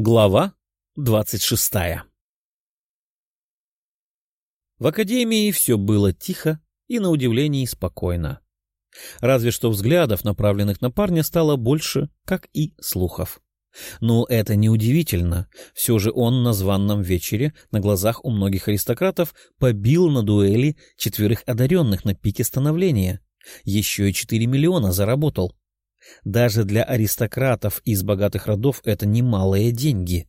Глава двадцать шестая В академии все было тихо и, на удивление, спокойно. Разве что взглядов, направленных на парня, стало больше, как и слухов. Но это неудивительно. Все же он на званном вечере на глазах у многих аристократов побил на дуэли четверых одаренных на пике становления. Еще и четыре миллиона заработал. Даже для аристократов из богатых родов это немалые деньги.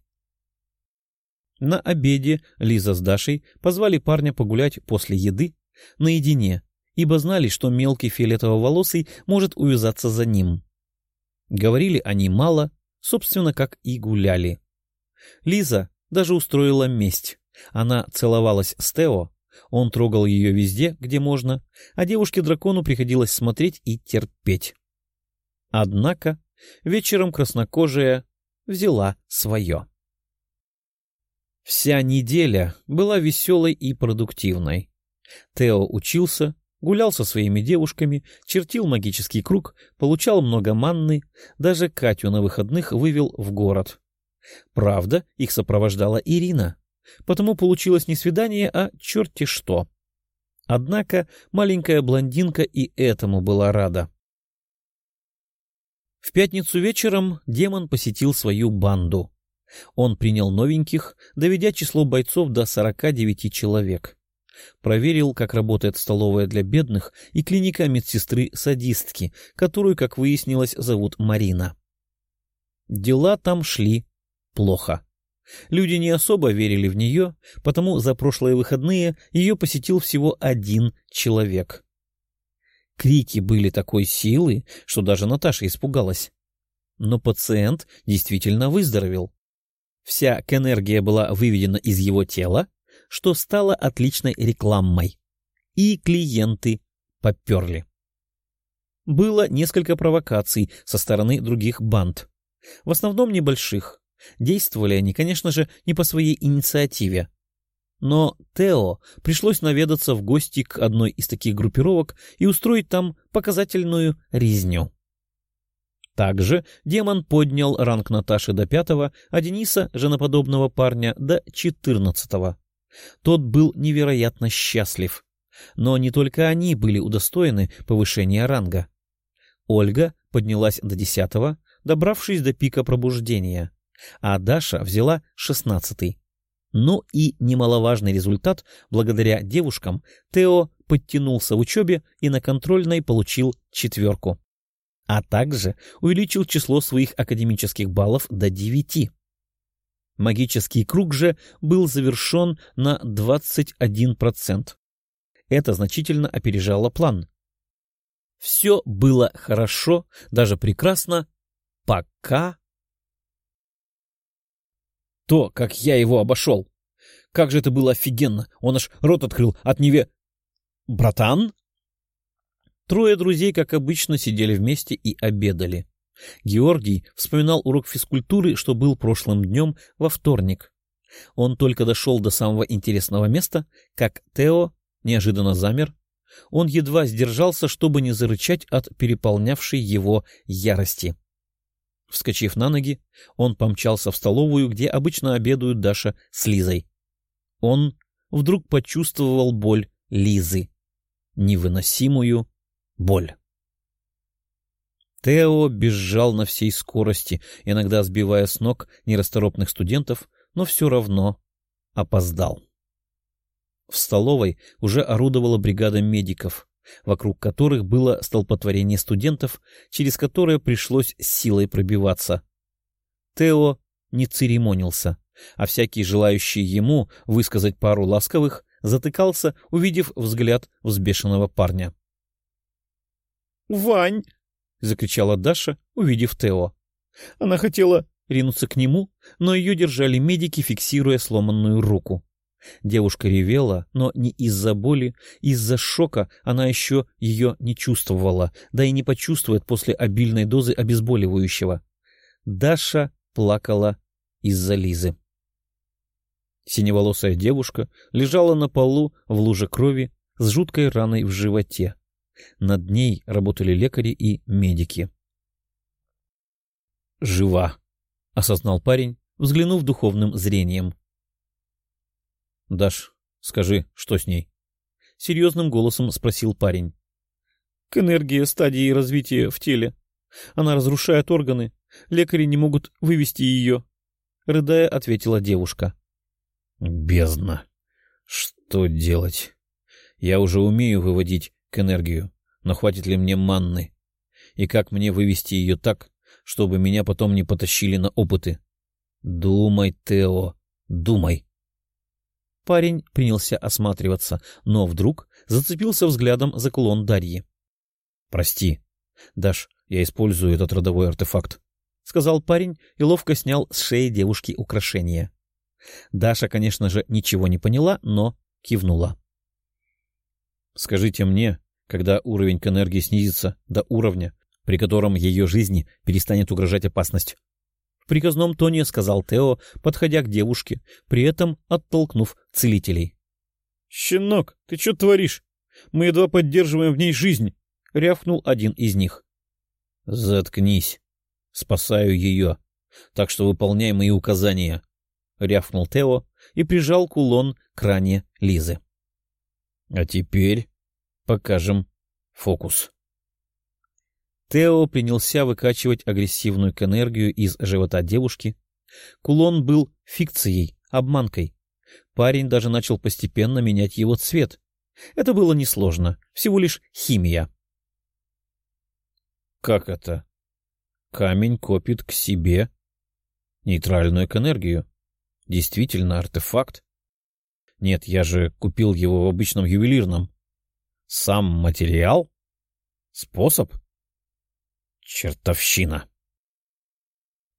На обеде Лиза с Дашей позвали парня погулять после еды наедине, ибо знали, что мелкий фиолетово-волосый может увязаться за ним. Говорили они мало, собственно, как и гуляли. Лиза даже устроила месть. Она целовалась с Тео, он трогал ее везде, где можно, а девушке-дракону приходилось смотреть и терпеть. Однако вечером краснокожая взяла свое. Вся неделя была веселой и продуктивной. Тео учился, гулял со своими девушками, чертил магический круг, получал много манны, даже Катю на выходных вывел в город. Правда, их сопровождала Ирина, потому получилось не свидание, а черти что. Однако маленькая блондинка и этому была рада. В пятницу вечером демон посетил свою банду. Он принял новеньких, доведя число бойцов до 49 человек. Проверил, как работает столовая для бедных и клиника медсестры-садистки, которую, как выяснилось, зовут Марина. Дела там шли плохо. Люди не особо верили в нее, потому за прошлые выходные ее посетил всего один человек. Крики были такой силы, что даже Наташа испугалась. Но пациент действительно выздоровел. Вся энергия была выведена из его тела, что стало отличной рекламой. И клиенты поперли. Было несколько провокаций со стороны других банд. В основном небольших. Действовали они, конечно же, не по своей инициативе. Но Тео пришлось наведаться в гости к одной из таких группировок и устроить там показательную резню. Также демон поднял ранг Наташи до пятого, а Дениса, женоподобного парня, до четырнадцатого. Тот был невероятно счастлив. Но не только они были удостоены повышения ранга. Ольга поднялась до десятого, добравшись до пика пробуждения, а Даша взяла шестнадцатый. Ну и немаловажный результат, благодаря девушкам, Тео подтянулся в учебе и на контрольной получил четверку. А также увеличил число своих академических баллов до девяти. Магический круг же был завершен на 21%. Это значительно опережало план. Все было хорошо, даже прекрасно, пока то, как я его обошел. Как же это было офигенно! Он аж рот открыл от неве... «Братан?» Трое друзей, как обычно, сидели вместе и обедали. Георгий вспоминал урок физкультуры, что был прошлым днем во вторник. Он только дошел до самого интересного места, как Тео неожиданно замер. Он едва сдержался, чтобы не зарычать от переполнявшей его ярости. Вскочив на ноги, он помчался в столовую, где обычно обедают Даша с Лизой. Он вдруг почувствовал боль Лизы. Невыносимую боль. Тео бежал на всей скорости, иногда сбивая с ног нерасторопных студентов, но все равно опоздал. В столовой уже орудовала бригада медиков вокруг которых было столпотворение студентов, через которое пришлось силой пробиваться. Тео не церемонился, а всякий желающий ему высказать пару ласковых затыкался, увидев взгляд взбешенного парня. «Вань!» — закричала Даша, увидев Тео. Она хотела ринуться к нему, но ее держали медики, фиксируя сломанную руку. Девушка ревела, но не из-за боли, из-за шока она еще ее не чувствовала, да и не почувствует после обильной дозы обезболивающего. Даша плакала из-за Лизы. Синеволосая девушка лежала на полу в луже крови с жуткой раной в животе. Над ней работали лекари и медики. «Жива», — осознал парень, взглянув духовным зрением. — Даш, скажи, что с ней? — серьезным голосом спросил парень. — К энергии стадии развития в теле. Она разрушает органы. Лекари не могут вывести ее. Рыдая, ответила девушка. — Бездна. Что делать? Я уже умею выводить к энергию, но хватит ли мне манны? И как мне вывести ее так, чтобы меня потом не потащили на опыты? Думай, Тео, думай. Парень принялся осматриваться, но вдруг зацепился взглядом за кулон Дарьи. — Прости. Даш, я использую этот родовой артефакт, — сказал парень и ловко снял с шеи девушки украшение. Даша, конечно же, ничего не поняла, но кивнула. — Скажите мне, когда уровень к энергии снизится до уровня, при котором ее жизни перестанет угрожать опасность. Приказном тоне сказал Тео, подходя к девушке, при этом оттолкнув целителей. — Щенок, ты что творишь? Мы едва поддерживаем в ней жизнь! — рявкнул один из них. — Заткнись. Спасаю ее. Так что выполняй мои указания. — рявкнул Тео и прижал кулон к ране Лизы. — А теперь покажем фокус. Тео принялся выкачивать агрессивную энергию из живота девушки. Кулон был фикцией, обманкой. Парень даже начал постепенно менять его цвет. Это было несложно, всего лишь химия. Как это? Камень копит к себе нейтральную энергию. Действительно артефакт? Нет, я же купил его в обычном ювелирном. Сам материал? Способ? Чертовщина!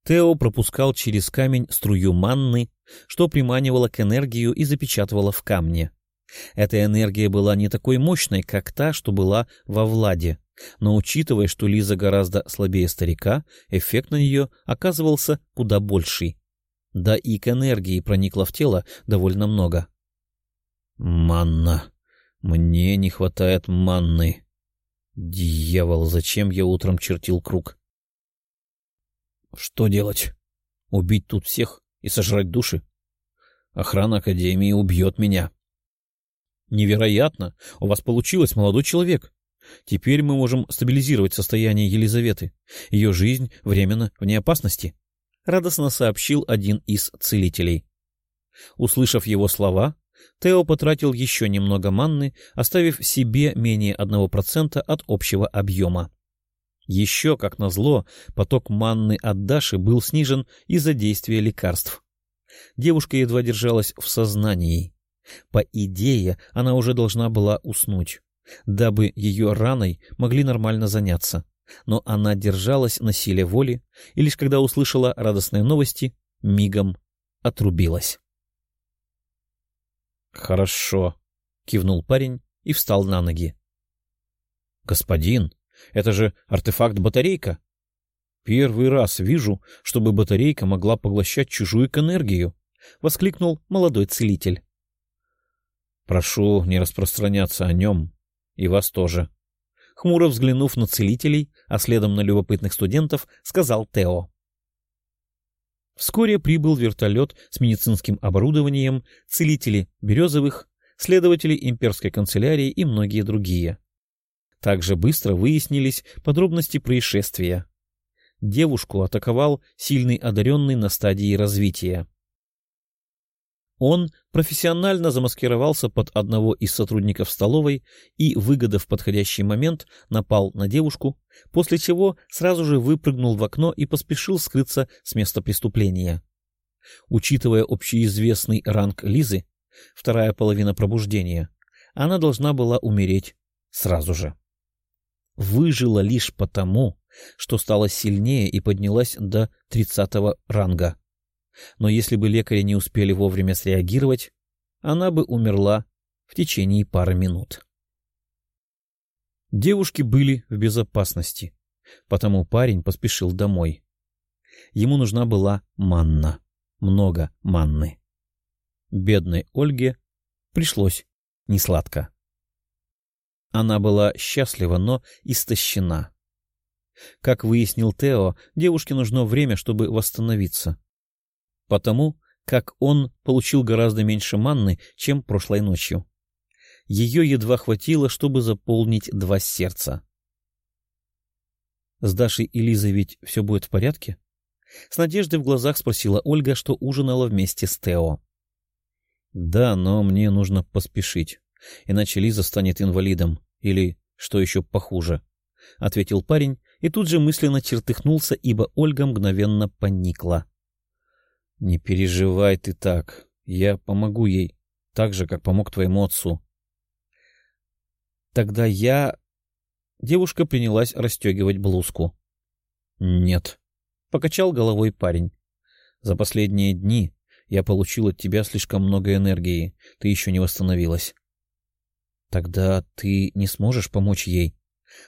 Тео пропускал через камень струю манны, что приманивало к энергию и запечатывало в камне. Эта энергия была не такой мощной, как та, что была во Владе, но учитывая, что Лиза гораздо слабее старика, эффект на нее оказывался куда больший. Да и к энергии проникло в тело довольно много. «Манна! Мне не хватает манны!» Дьявол, зачем я утром чертил круг? Что делать? Убить тут всех и сожрать души? Охрана Академии убьет меня. Невероятно! У вас получилось, молодой человек. Теперь мы можем стабилизировать состояние Елизаветы. Ее жизнь временно вне опасности. Радостно сообщил один из целителей. Услышав его слова, Тео потратил еще немного манны, оставив себе менее 1% от общего объема. Еще, как назло, поток манны от Даши был снижен из-за действия лекарств. Девушка едва держалась в сознании. По идее, она уже должна была уснуть, дабы ее раной могли нормально заняться. Но она держалась на силе воли, и лишь когда услышала радостные новости, мигом отрубилась. — Хорошо, — кивнул парень и встал на ноги. — Господин, это же артефакт-батарейка. Первый раз вижу, чтобы батарейка могла поглощать чужую энергию, — воскликнул молодой целитель. — Прошу не распространяться о нем, и вас тоже. Хмуро взглянув на целителей, а следом на любопытных студентов, сказал Тео. Вскоре прибыл вертолет с медицинским оборудованием, целители Березовых, следователи имперской канцелярии и многие другие. Также быстро выяснились подробности происшествия. Девушку атаковал сильный одаренный на стадии развития. Он профессионально замаскировался под одного из сотрудников столовой и, выгодав подходящий момент, напал на девушку, после чего сразу же выпрыгнул в окно и поспешил скрыться с места преступления. Учитывая общеизвестный ранг Лизы, вторая половина пробуждения, она должна была умереть сразу же. Выжила лишь потому, что стала сильнее и поднялась до тридцатого ранга но если бы лекари не успели вовремя среагировать, она бы умерла в течение пары минут. Девушки были в безопасности, потому парень поспешил домой. Ему нужна была манна, много манны. Бедной Ольге пришлось несладко. Она была счастлива, но истощена. Как выяснил Тео, девушке нужно время, чтобы восстановиться. Потому как он получил гораздо меньше манны, чем прошлой ночью. Ее едва хватило, чтобы заполнить два сердца. «С Дашей и Лизой ведь все будет в порядке?» С надеждой в глазах спросила Ольга, что ужинала вместе с Тео. «Да, но мне нужно поспешить, иначе Лиза станет инвалидом, или, что еще похуже», — ответил парень и тут же мысленно чертыхнулся, ибо Ольга мгновенно поникла. «Не переживай ты так, я помогу ей, так же, как помог твоему отцу». «Тогда я...» Девушка принялась расстегивать блузку. «Нет», — покачал головой парень. «За последние дни я получил от тебя слишком много энергии, ты еще не восстановилась». «Тогда ты не сможешь помочь ей?»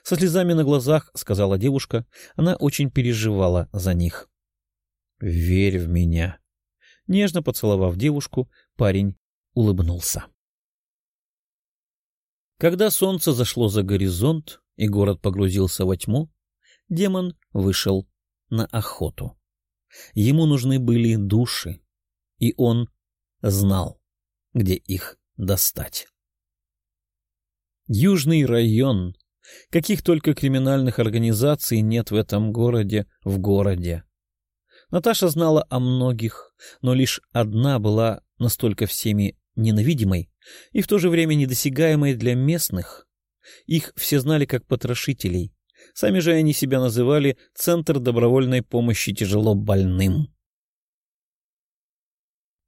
Со слезами на глазах, — сказала девушка, она очень переживала за них. «Верь в меня». Нежно поцеловав девушку, парень улыбнулся. Когда солнце зашло за горизонт и город погрузился во тьму, демон вышел на охоту. Ему нужны были души, и он знал, где их достать. Южный район. Каких только криминальных организаций нет в этом городе, в городе. Наташа знала о многих, но лишь одна была настолько всеми ненавидимой и в то же время недосягаемой для местных. Их все знали как потрошителей. Сами же они себя называли «Центр добровольной помощи тяжело больным».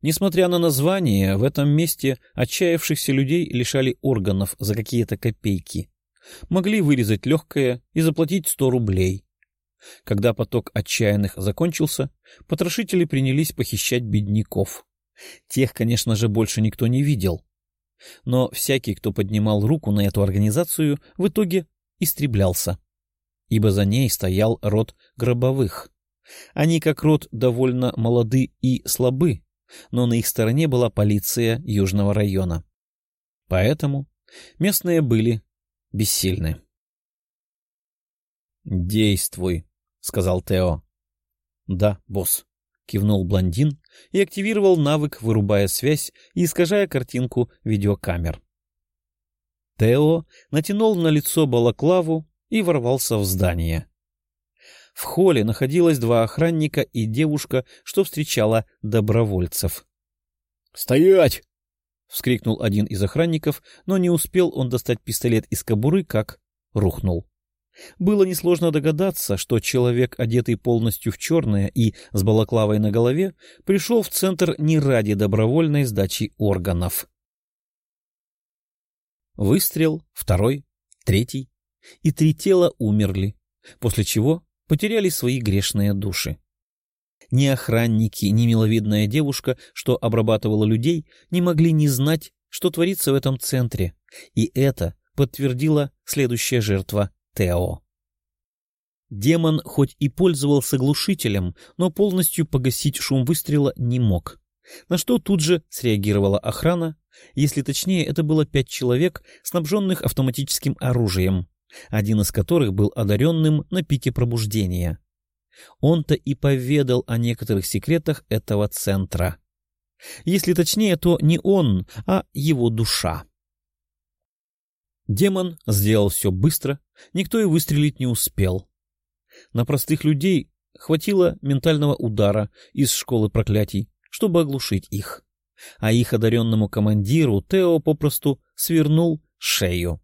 Несмотря на название, в этом месте отчаявшихся людей лишали органов за какие-то копейки. Могли вырезать легкое и заплатить сто рублей. Когда поток отчаянных закончился, потрошители принялись похищать бедняков. Тех, конечно же, больше никто не видел. Но всякий, кто поднимал руку на эту организацию, в итоге истреблялся, ибо за ней стоял род гробовых. Они, как род, довольно молоды и слабы, но на их стороне была полиция Южного района. Поэтому местные были бессильны. «Действуй», — сказал Тео. «Да, босс», — кивнул блондин и активировал навык, вырубая связь и искажая картинку видеокамер. Тео натянул на лицо балаклаву и ворвался в здание. В холле находилось два охранника и девушка, что встречала добровольцев. «Стоять!» — вскрикнул один из охранников, но не успел он достать пистолет из кобуры, как рухнул. Было несложно догадаться, что человек, одетый полностью в черное и с балаклавой на голове, пришел в центр не ради добровольной сдачи органов. Выстрел, второй, третий, и три тела умерли, после чего потеряли свои грешные души. Ни охранники, ни миловидная девушка, что обрабатывала людей, не могли не знать, что творится в этом центре, и это подтвердила следующая жертва Тео. Демон хоть и пользовался глушителем, но полностью погасить шум выстрела не мог. На что тут же среагировала охрана, если точнее, это было пять человек, снабженных автоматическим оружием, один из которых был одаренным на пике пробуждения. Он-то и поведал о некоторых секретах этого центра. Если точнее, то не он, а его душа. Демон сделал все быстро, никто и выстрелить не успел. На простых людей хватило ментального удара из школы проклятий, чтобы оглушить их. А их одаренному командиру Тео попросту свернул шею.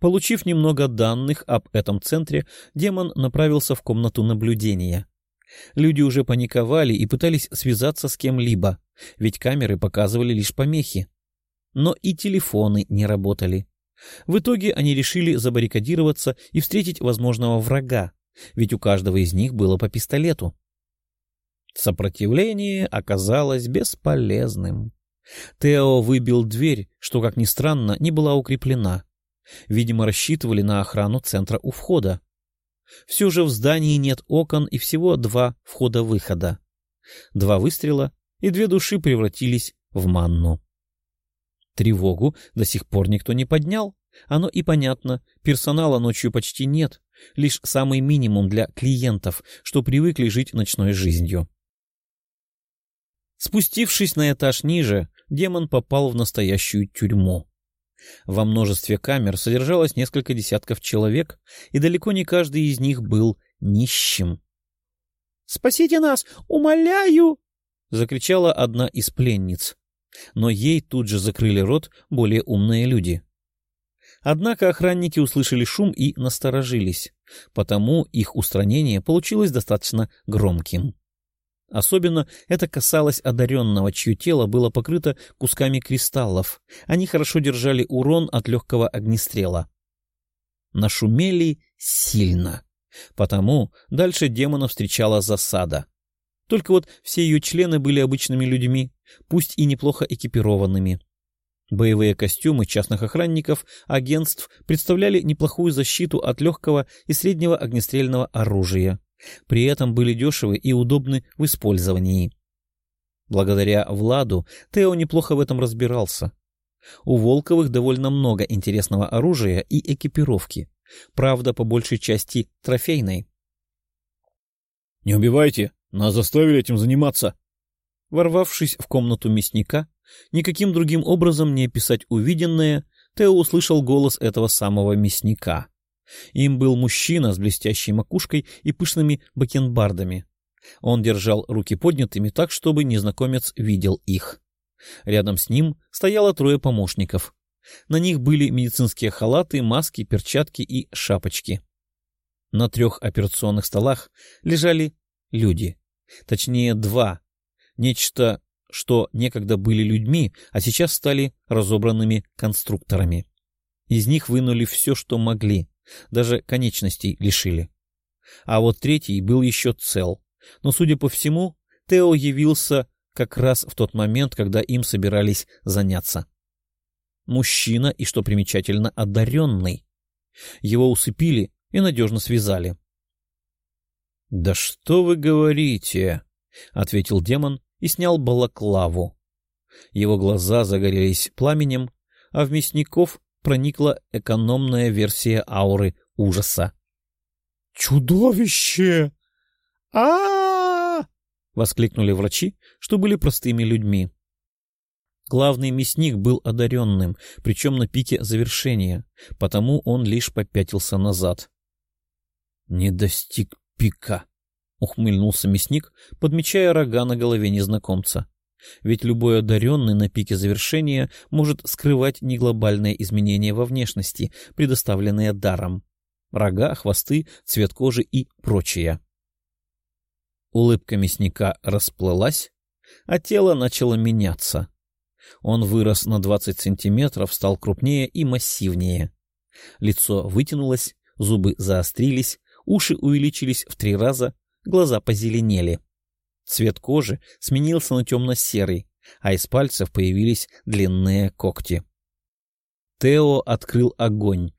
Получив немного данных об этом центре, демон направился в комнату наблюдения. Люди уже паниковали и пытались связаться с кем-либо, ведь камеры показывали лишь помехи. Но и телефоны не работали. В итоге они решили забаррикадироваться и встретить возможного врага, ведь у каждого из них было по пистолету. Сопротивление оказалось бесполезным. Тео выбил дверь, что, как ни странно, не была укреплена. Видимо, рассчитывали на охрану центра у входа. Все же в здании нет окон и всего два входа-выхода. Два выстрела, и две души превратились в манну. Тревогу до сих пор никто не поднял. Оно и понятно, персонала ночью почти нет, лишь самый минимум для клиентов, что привыкли жить ночной жизнью. Спустившись на этаж ниже, демон попал в настоящую тюрьму. Во множестве камер содержалось несколько десятков человек, и далеко не каждый из них был нищим. «Спасите нас! Умоляю!» — закричала одна из пленниц. Но ей тут же закрыли рот более умные люди. Однако охранники услышали шум и насторожились, потому их устранение получилось достаточно громким. Особенно это касалось одаренного, чье тело было покрыто кусками кристаллов. Они хорошо держали урон от легкого огнестрела. Нашумели сильно. Потому дальше демона встречала засада. Только вот все ее члены были обычными людьми, пусть и неплохо экипированными. Боевые костюмы частных охранников агентств представляли неплохую защиту от легкого и среднего огнестрельного оружия. При этом были дешевы и удобны в использовании. Благодаря Владу Тео неплохо в этом разбирался. У Волковых довольно много интересного оружия и экипировки. Правда, по большей части трофейной. — Не убивайте! Нас заставили этим заниматься! Ворвавшись в комнату мясника, никаким другим образом не описать увиденное, Тео услышал голос этого самого мясника. Им был мужчина с блестящей макушкой и пышными бакенбардами. Он держал руки поднятыми так, чтобы незнакомец видел их. Рядом с ним стояло трое помощников. На них были медицинские халаты, маски, перчатки и шапочки. На трех операционных столах лежали люди. Точнее, два. Нечто, что некогда были людьми, а сейчас стали разобранными конструкторами. Из них вынули все, что могли. Даже конечностей лишили. А вот третий был еще цел. Но, судя по всему, Тео явился как раз в тот момент, когда им собирались заняться. Мужчина и, что примечательно, одаренный. Его усыпили и надежно связали. — Да что вы говорите? — ответил демон и снял балаклаву. Его глаза загорелись пламенем, а в мясников проникла экономная версия ауры ужаса. «Чудовище! а, -а, воскликнули врачи, что были простыми людьми. Главный мясник был одаренным, причем на пике завершения, потому он лишь попятился назад. «Не достиг пика», — ухмыльнулся мясник, подмечая рога на голове незнакомца. Ведь любой одаренный на пике завершения может скрывать неглобальные изменения во внешности, предоставленные даром. Рога, хвосты, цвет кожи и прочее. Улыбка мясника расплылась, а тело начало меняться. Он вырос на 20 сантиметров, стал крупнее и массивнее. Лицо вытянулось, зубы заострились, уши увеличились в три раза, глаза позеленели. Цвет кожи сменился на темно-серый, а из пальцев появились длинные когти. Тео открыл огонь,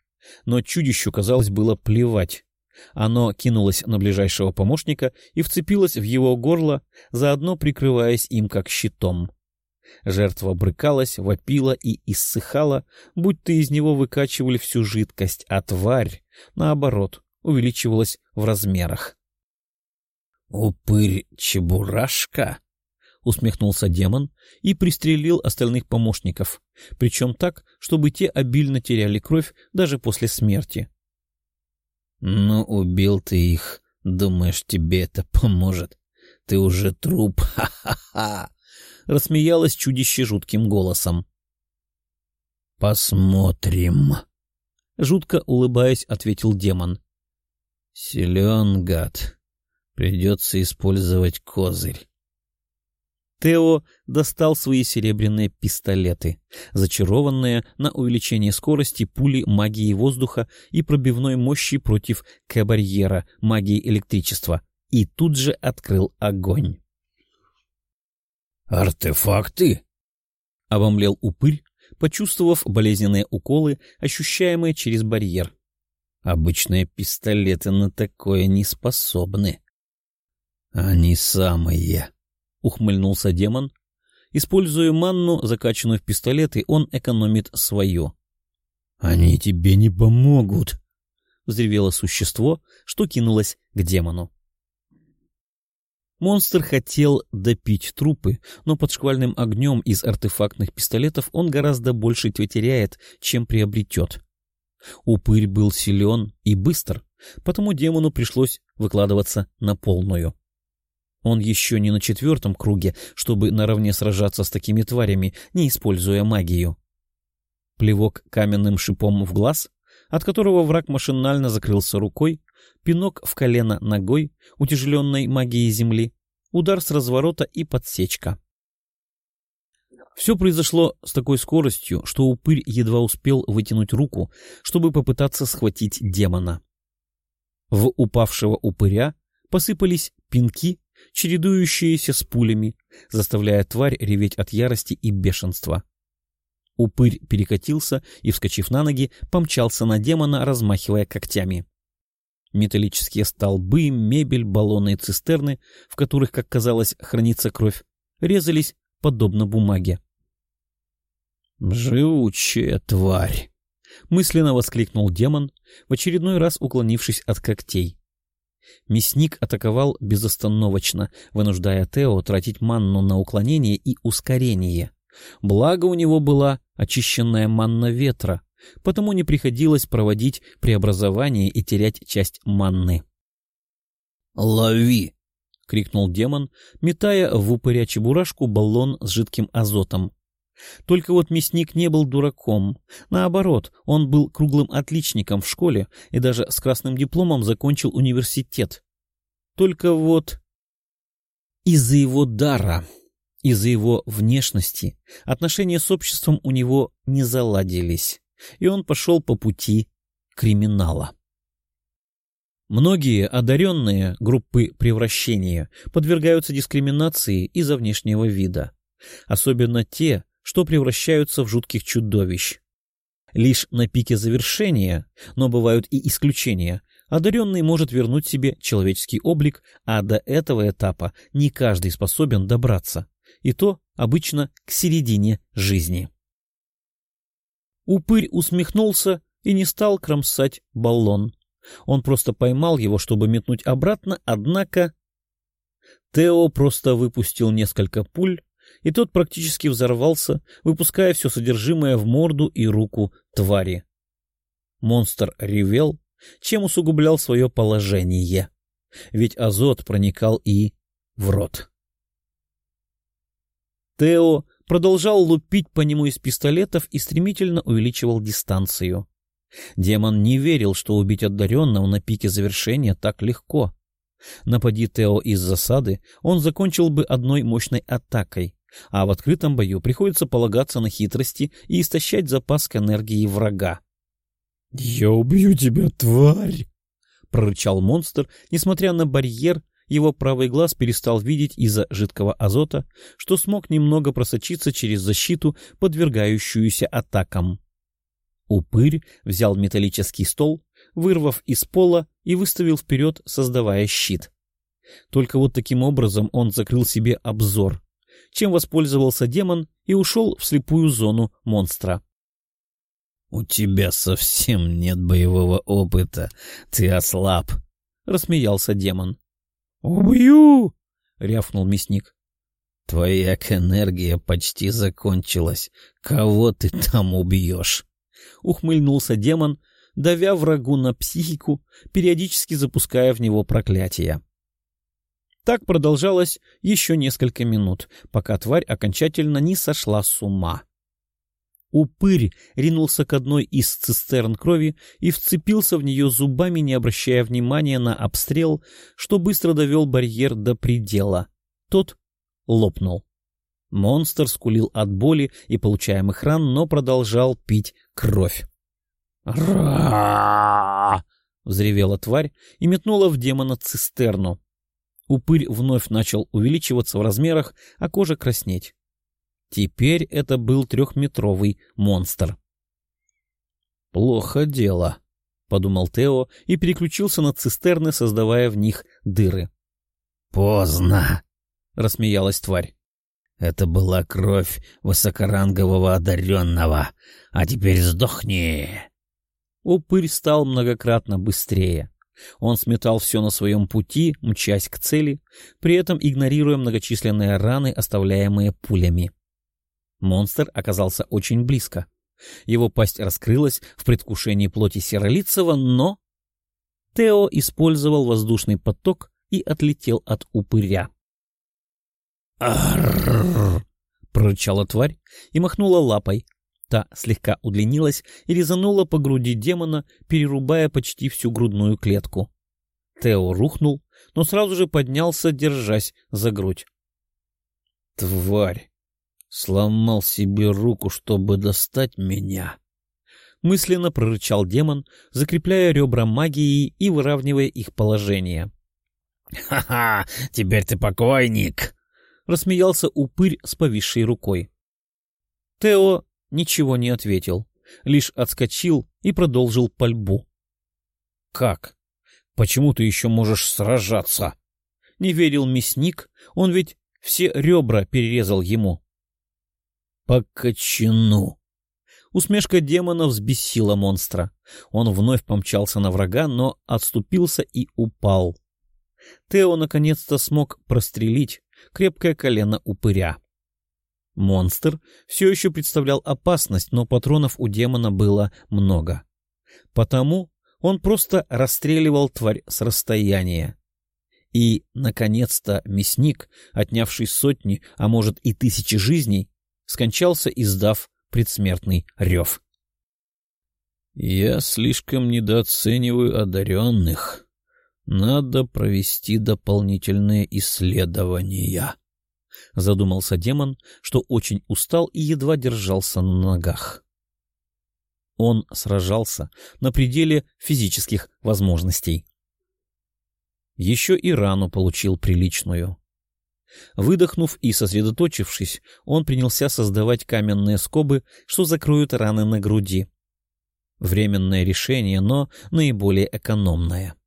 но чудищу, казалось, было плевать. Оно кинулось на ближайшего помощника и вцепилось в его горло, заодно прикрываясь им как щитом. Жертва брыкалась, вопила и иссыхала, будто из него выкачивали всю жидкость, а тварь, наоборот, увеличивалась в размерах. «Упырь-чебурашка!» — усмехнулся демон и пристрелил остальных помощников, причем так, чтобы те обильно теряли кровь даже после смерти. «Ну, убил ты их. Думаешь, тебе это поможет? Ты уже труп, ха-ха-ха!» — рассмеялось чудище жутким голосом. «Посмотрим!» — жутко улыбаясь, ответил демон. «Силен, гад, Придется использовать козырь. Тео достал свои серебряные пистолеты, зачарованные на увеличение скорости пули магии воздуха и пробивной мощи против К-барьера магии электричества, и тут же открыл огонь. «Артефакты?» — обомлел упырь, почувствовав болезненные уколы, ощущаемые через барьер. «Обычные пистолеты на такое не способны». «Они самые!» — ухмыльнулся демон. Используя манну, закачанную в пистолеты, он экономит свое. «Они тебе не помогут!» — взревело существо, что кинулось к демону. Монстр хотел допить трупы, но под шквальным огнем из артефактных пистолетов он гораздо больше потеряет, чем приобретет. Упырь был силен и быстр, потому демону пришлось выкладываться на полную. Он еще не на четвертом круге, чтобы наравне сражаться с такими тварями, не используя магию. Плевок каменным шипом в глаз, от которого враг машинально закрылся рукой, пинок в колено ногой, утяжеленной магией земли, удар с разворота и подсечка. Все произошло с такой скоростью, что упырь едва успел вытянуть руку, чтобы попытаться схватить демона. В упавшего упыря посыпались пинки, чередующиеся с пулями, заставляя тварь реветь от ярости и бешенства. Упырь перекатился и, вскочив на ноги, помчался на демона, размахивая когтями. Металлические столбы, мебель, баллоны и цистерны, в которых, как казалось, хранится кровь, резались подобно бумаге. «Живучая тварь!» — мысленно воскликнул демон, в очередной раз уклонившись от когтей. Мясник атаковал безостановочно, вынуждая Тео тратить манну на уклонение и ускорение. Благо у него была очищенная манна ветра, потому не приходилось проводить преобразование и терять часть манны. «Лови!» — крикнул демон, метая в упыря чебурашку баллон с жидким азотом. Только вот мясник не был дураком. Наоборот, он был круглым отличником в школе и даже с красным дипломом закончил университет. Только вот из-за его дара, из-за его внешности отношения с обществом у него не заладились и он пошел по пути криминала. Многие одаренные группы превращения подвергаются дискриминации из-за внешнего вида, особенно те, что превращаются в жутких чудовищ. Лишь на пике завершения, но бывают и исключения, одаренный может вернуть себе человеческий облик, а до этого этапа не каждый способен добраться, и то обычно к середине жизни. Упырь усмехнулся и не стал кромсать баллон. Он просто поймал его, чтобы метнуть обратно, однако... Тео просто выпустил несколько пуль, и тот практически взорвался, выпуская все содержимое в морду и руку твари. Монстр ревел, чем усугублял свое положение. Ведь азот проникал и в рот. Тео продолжал лупить по нему из пистолетов и стремительно увеличивал дистанцию. Демон не верил, что убить одаренного на пике завершения так легко. Напади Тео из засады, он закончил бы одной мощной атакой, а в открытом бою приходится полагаться на хитрости и истощать запас к энергии врага. — Я убью тебя, тварь! — прорычал монстр, несмотря на барьер, его правый глаз перестал видеть из-за жидкого азота, что смог немного просочиться через защиту, подвергающуюся атакам. Упырь взял металлический стол, вырвав из пола и выставил вперед, создавая щит. Только вот таким образом он закрыл себе обзор, чем воспользовался демон и ушел в слепую зону монстра. — У тебя совсем нет боевого опыта, ты ослаб, — рассмеялся демон. «Убью!» — рявкнул мясник. «Твоя энергия почти закончилась. Кого ты там убьешь?» — ухмыльнулся демон, давя врагу на психику, периодически запуская в него проклятия. Так продолжалось еще несколько минут, пока тварь окончательно не сошла с ума. Упырь ринулся к одной из цистерн крови и вцепился в нее зубами, не обращая внимания на обстрел, что быстро довел барьер до предела. Тот лопнул. Монстр скулил от боли и получаемых ран, но продолжал пить кровь. «Ра!» — взревела тварь и метнула в демона цистерну. Упырь вновь начал увеличиваться в размерах, а кожа краснеть. Теперь это был трехметровый монстр. «Плохо дело», — подумал Тео и переключился на цистерны, создавая в них дыры. «Поздно», — рассмеялась тварь. «Это была кровь высокорангового одаренного, а теперь сдохни!» Упырь стал многократно быстрее. Он сметал все на своем пути, мчась к цели, при этом игнорируя многочисленные раны, оставляемые пулями. Монстр оказался очень близко. Его пасть раскрылась в предвкушении плоти Серолицева, но... Тео использовал воздушный поток и отлетел от упыря. «Аррррр!» — прорычала тварь и махнула лапой. Та слегка удлинилась и резанула по груди демона, перерубая почти всю грудную клетку. Тео рухнул, но сразу же поднялся, держась за грудь. «Тварь! Сломал себе руку, чтобы достать меня!» мысленно прорычал демон, закрепляя ребра магией и выравнивая их положение. «Ха-ха! Теперь ты покойник!» — рассмеялся упырь с повисшей рукой. Тео ничего не ответил, лишь отскочил и продолжил пальбу. «Как? Почему ты еще можешь сражаться?» Не верил мясник, он ведь все ребра перерезал ему. «По кочану!» Усмешка демона взбесила монстра. Он вновь помчался на врага, но отступился и упал. Тео наконец-то смог прострелить крепкое колено упыря. Монстр все еще представлял опасность, но патронов у демона было много. Потому он просто расстреливал тварь с расстояния. И, наконец-то, мясник, отнявший сотни, а может и тысячи жизней, скончался, издав предсмертный рев. «Я слишком недооцениваю одаренных. Надо провести дополнительные исследования», — задумался демон, что очень устал и едва держался на ногах. Он сражался на пределе физических возможностей. Еще и рану получил приличную. Выдохнув и сосредоточившись, он принялся создавать каменные скобы, что закроют раны на груди. Временное решение, но наиболее экономное. —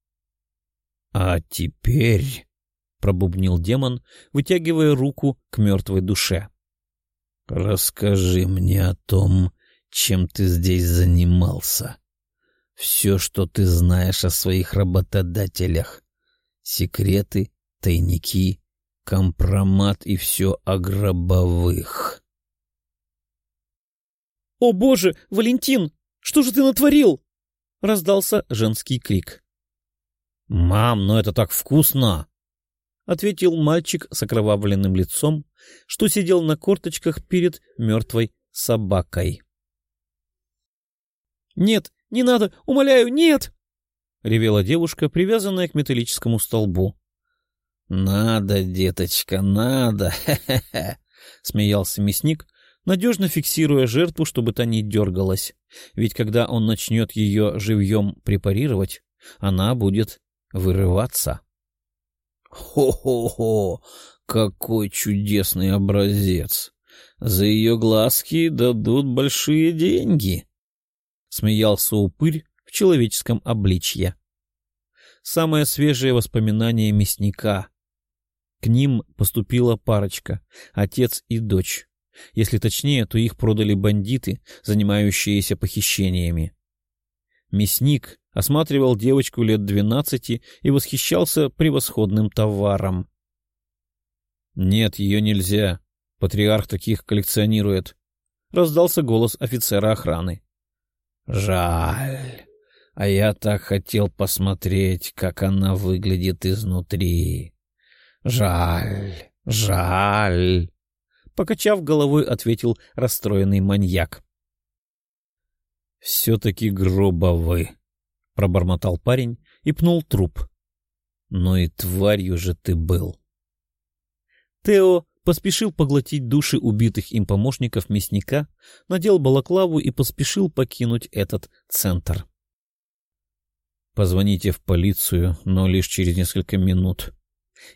А теперь... — пробубнил демон, вытягивая руку к мертвой душе. — Расскажи мне о том, чем ты здесь занимался. Все, что ты знаешь о своих работодателях. Секреты, тайники, Компромат и все о гробовых. — О боже, Валентин, что же ты натворил? — раздался женский крик. — Мам, ну это так вкусно! — ответил мальчик с окровавленным лицом, что сидел на корточках перед мертвой собакой. — Нет, не надо, умоляю, нет! — ревела девушка, привязанная к металлическому столбу. «Надо, деточка, надо! Хе-хе-хе!» — смеялся мясник, надежно фиксируя жертву, чтобы та не дергалась. Ведь когда он начнет ее живьем препарировать, она будет вырываться. «Хо-хо-хо! Какой чудесный образец! За ее глазки дадут большие деньги!» — смеялся упырь в человеческом обличье. Самое свежее воспоминание мясника — к ним поступила парочка, отец и дочь. Если точнее, то их продали бандиты, занимающиеся похищениями. Мясник осматривал девочку лет двенадцати и восхищался превосходным товаром. «Нет, ее нельзя. Патриарх таких коллекционирует», — раздался голос офицера охраны. «Жаль. А я так хотел посмотреть, как она выглядит изнутри. «Жаль, жаль», — покачав головой, ответил расстроенный маньяк. «Все-таки гробовы», — пробормотал парень и пнул труп. «Ну и тварью же ты был». Тео поспешил поглотить души убитых им помощников мясника, надел балаклаву и поспешил покинуть этот центр. «Позвоните в полицию, но лишь через несколько минут»,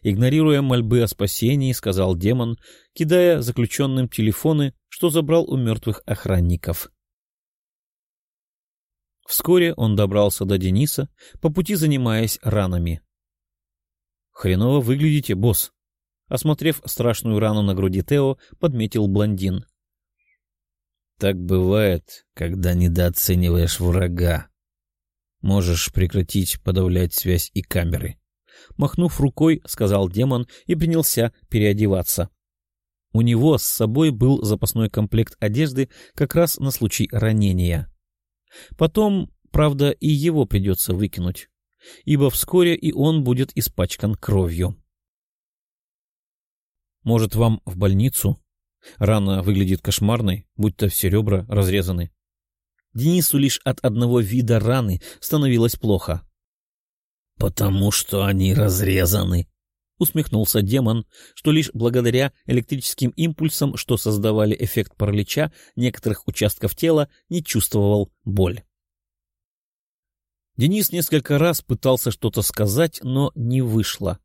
Игнорируя мольбы о спасении, сказал демон, кидая заключенным телефоны, что забрал у мертвых охранников. Вскоре он добрался до Дениса, по пути занимаясь ранами. — Хреново выглядите, босс. Осмотрев страшную рану на груди Тео, подметил блондин. — Так бывает, когда недооцениваешь врага. — Можешь прекратить подавлять связь и камеры. Махнув рукой, сказал демон и принялся переодеваться. У него с собой был запасной комплект одежды как раз на случай ранения. Потом, правда, и его придется выкинуть, ибо вскоре и он будет испачкан кровью. «Может, вам в больницу?» Рана выглядит кошмарной, будто все ребра разрезаны. Денису лишь от одного вида раны становилось плохо. «Потому что они разрезаны», — усмехнулся демон, что лишь благодаря электрическим импульсам, что создавали эффект паралича некоторых участков тела, не чувствовал боль. Денис несколько раз пытался что-то сказать, но не вышло.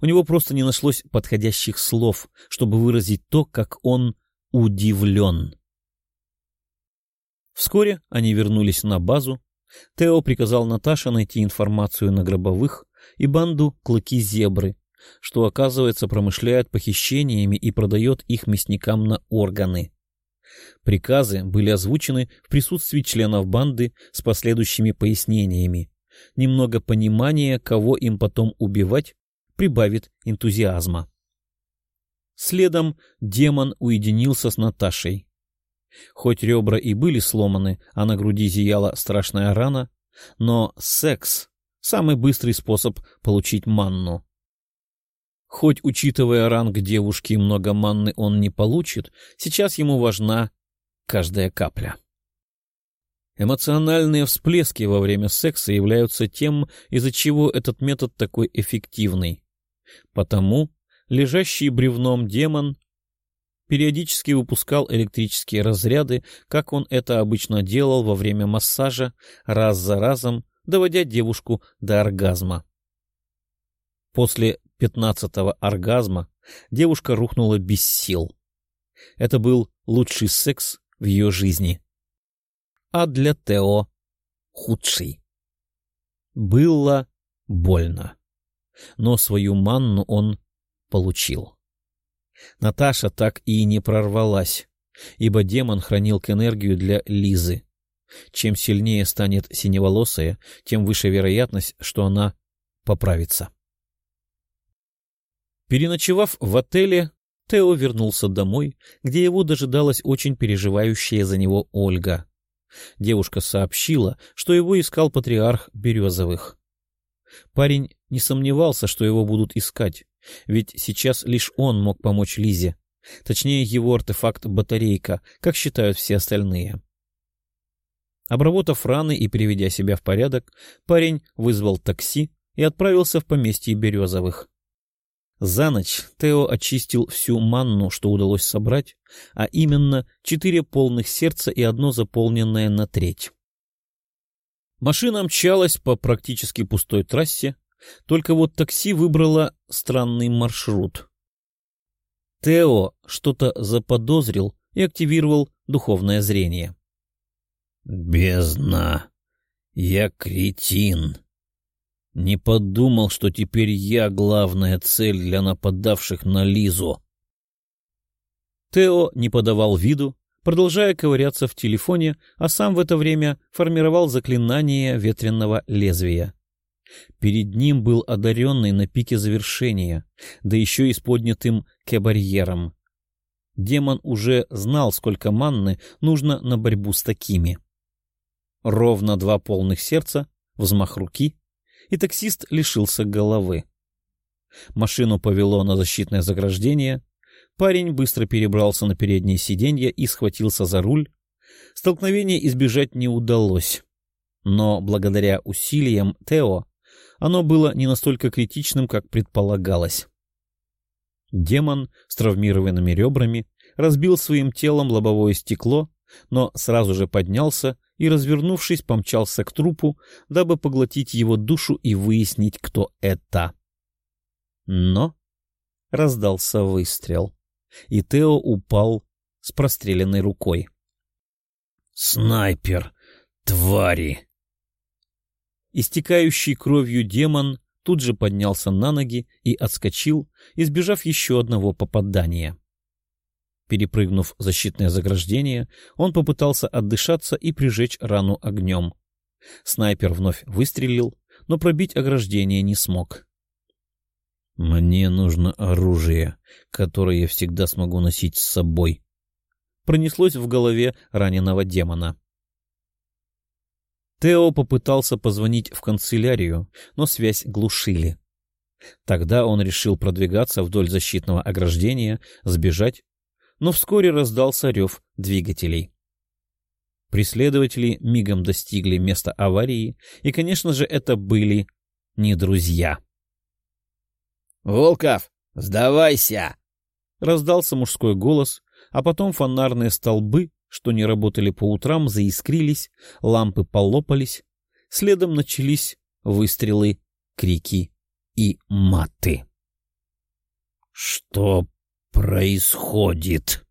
У него просто не нашлось подходящих слов, чтобы выразить то, как он удивлен. Вскоре они вернулись на базу. Тео приказал Наташе найти информацию на гробовых и банду «Клыки зебры», что, оказывается, промышляет похищениями и продает их мясникам на органы. Приказы были озвучены в присутствии членов банды с последующими пояснениями. Немного понимания, кого им потом убивать, прибавит энтузиазма. Следом демон уединился с Наташей. Хоть ребра и были сломаны, а на груди зияла страшная рана, но секс — самый быстрый способ получить манну. Хоть, учитывая ранг девушки, много манны он не получит, сейчас ему важна каждая капля. Эмоциональные всплески во время секса являются тем, из-за чего этот метод такой эффективный. Потому лежащий бревном демон периодически выпускал электрические разряды, как он это обычно делал во время массажа, раз за разом доводя девушку до оргазма. После пятнадцатого оргазма девушка рухнула без сил. Это был лучший секс в ее жизни. А для Тео худший. Было больно но свою манну он получил. Наташа так и не прорвалась, ибо демон хранил энергию для Лизы. Чем сильнее станет синеволосая, тем выше вероятность, что она поправится. Переночевав в отеле, Тео вернулся домой, где его дожидалась очень переживающая за него Ольга. Девушка сообщила, что его искал патриарх Березовых. Парень не сомневался, что его будут искать, ведь сейчас лишь он мог помочь Лизе. Точнее, его артефакт-батарейка, как считают все остальные. Обработав раны и приведя себя в порядок, парень вызвал такси и отправился в поместье Березовых. За ночь Тео очистил всю манну, что удалось собрать, а именно четыре полных сердца и одно заполненное на треть. Машина мчалась по практически пустой трассе, только вот такси выбрало странный маршрут. Тео что-то заподозрил и активировал духовное зрение. «Бездна! Я кретин! Не подумал, что теперь я главная цель для нападавших на Лизу!» Тео не подавал виду, продолжая ковыряться в телефоне, а сам в это время формировал заклинание ветренного лезвия. Перед ним был одаренный на пике завершения, да еще и с поднятым кебарьером. Демон уже знал, сколько манны нужно на борьбу с такими. Ровно два полных сердца, взмах руки, и таксист лишился головы. Машину повело на защитное заграждение, Парень быстро перебрался на переднее сиденье и схватился за руль. Столкновения избежать не удалось. Но благодаря усилиям Тео оно было не настолько критичным, как предполагалось. Демон с травмированными ребрами разбил своим телом лобовое стекло, но сразу же поднялся и, развернувшись, помчался к трупу, дабы поглотить его душу и выяснить, кто это. Но раздался выстрел и Тео упал с простреленной рукой. «Снайпер! Твари!» Истекающий кровью демон тут же поднялся на ноги и отскочил, избежав еще одного попадания. Перепрыгнув защитное заграждение, он попытался отдышаться и прижечь рану огнем. Снайпер вновь выстрелил, но пробить ограждение не смог. «Мне нужно оружие, которое я всегда смогу носить с собой», — пронеслось в голове раненого демона. Тео попытался позвонить в канцелярию, но связь глушили. Тогда он решил продвигаться вдоль защитного ограждения, сбежать, но вскоре раздался рев двигателей. Преследователи мигом достигли места аварии, и, конечно же, это были не друзья. «Волков, сдавайся!» — раздался мужской голос, а потом фонарные столбы, что не работали по утрам, заискрились, лампы полопались, следом начались выстрелы, крики и маты. «Что происходит?»